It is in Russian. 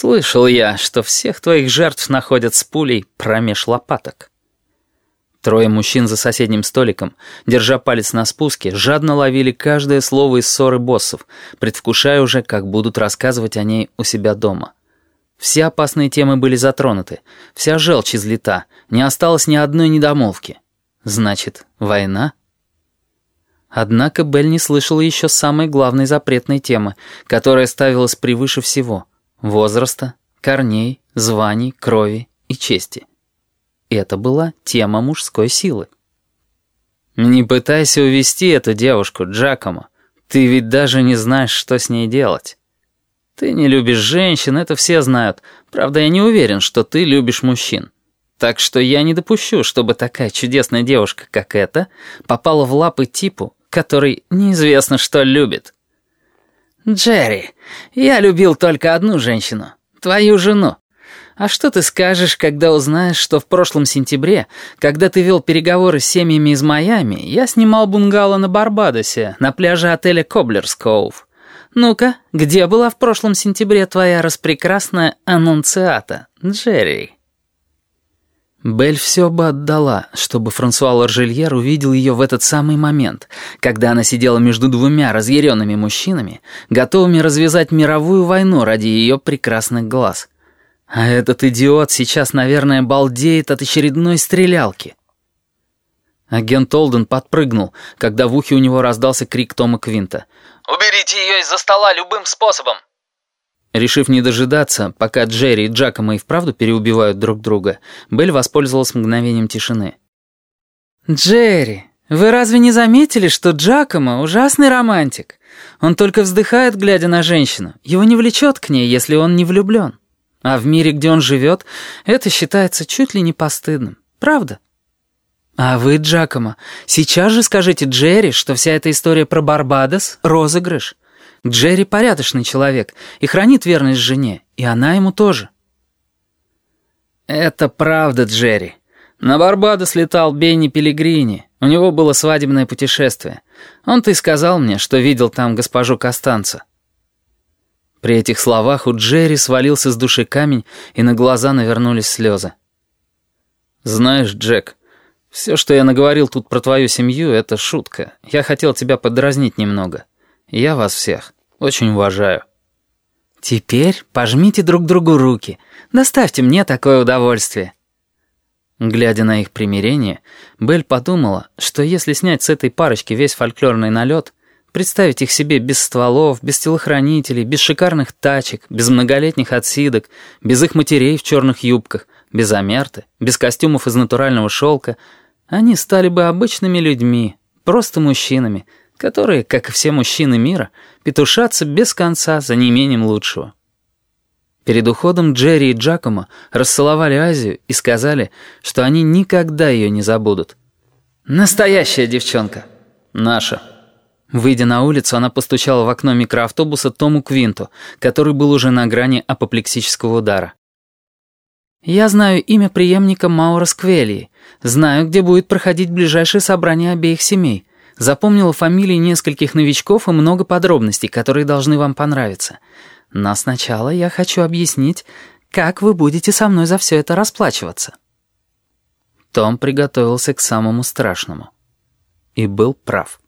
Слышал я, что всех твоих жертв находят с пулей промеж лопаток. Трое мужчин за соседним столиком, держа палец на спуске, жадно ловили каждое слово из ссоры боссов, предвкушая уже, как будут рассказывать о ней у себя дома. Все опасные темы были затронуты, вся желчь излита, не осталось ни одной недомолвки. Значит, война? Однако Белль не слышала еще самой главной запретной темы, которая ставилась превыше всего — возраста, корней, званий, крови и чести. Это была тема мужской силы. «Не пытайся увести эту девушку, Джакомо. Ты ведь даже не знаешь, что с ней делать. Ты не любишь женщин, это все знают. Правда, я не уверен, что ты любишь мужчин. Так что я не допущу, чтобы такая чудесная девушка, как эта, попала в лапы типу, который неизвестно что любит». «Джерри, я любил только одну женщину, твою жену. А что ты скажешь, когда узнаешь, что в прошлом сентябре, когда ты вел переговоры с семьями из Майами, я снимал бунгало на Барбадосе, на пляже отеля Коблерскоув? Ну-ка, где была в прошлом сентябре твоя распрекрасная аннунциата, Джерри?» Белль все бы отдала, чтобы Франсуа Лоржельер увидел ее в этот самый момент, когда она сидела между двумя разъяренными мужчинами, готовыми развязать мировую войну ради ее прекрасных глаз — а этот идиот сейчас, наверное, балдеет от очередной стрелялки. Агент Олден подпрыгнул, когда в ухе у него раздался крик Тома Квинта. «Уберите ее из-за стола любым способом!» Решив не дожидаться, пока Джерри и Джакомо и вправду переубивают друг друга, Белль воспользовалась мгновением тишины. «Джерри, вы разве не заметили, что Джакомо ужасный романтик? Он только вздыхает, глядя на женщину. Его не влечет к ней, если он не влюблен». А в мире, где он живет, это считается чуть ли не постыдным. Правда? А вы, Джакомо, сейчас же скажите Джерри, что вся эта история про Барбадос — розыгрыш. Джерри порядочный человек и хранит верность жене, и она ему тоже. Это правда, Джерри. На Барбадос летал Бенни Пелигрини. У него было свадебное путешествие. Он-то и сказал мне, что видел там госпожу Костанца. При этих словах у Джерри свалился с души камень, и на глаза навернулись слезы. «Знаешь, Джек, все, что я наговорил тут про твою семью, это шутка. Я хотел тебя подразнить немного. Я вас всех очень уважаю». «Теперь пожмите друг другу руки. Доставьте мне такое удовольствие». Глядя на их примирение, Белль подумала, что если снять с этой парочки весь фольклорный налет, Представить их себе без стволов, без телохранителей, без шикарных тачек, без многолетних отсидок, без их матерей в черных юбках, без амерты, без костюмов из натурального шелка, они стали бы обычными людьми, просто мужчинами, которые, как и все мужчины мира, петушатся без конца за неимением лучшего. Перед уходом Джерри и Джакомо расцеловали Азию и сказали, что они никогда ее не забудут. «Настоящая девчонка. Наша». Выйдя на улицу, она постучала в окно микроавтобуса Тому Квинту, который был уже на грани апоплексического удара. «Я знаю имя преемника Маура Сквелии. Знаю, где будет проходить ближайшее собрание обеих семей. Запомнила фамилии нескольких новичков и много подробностей, которые должны вам понравиться. Но сначала я хочу объяснить, как вы будете со мной за все это расплачиваться». Том приготовился к самому страшному. И был прав.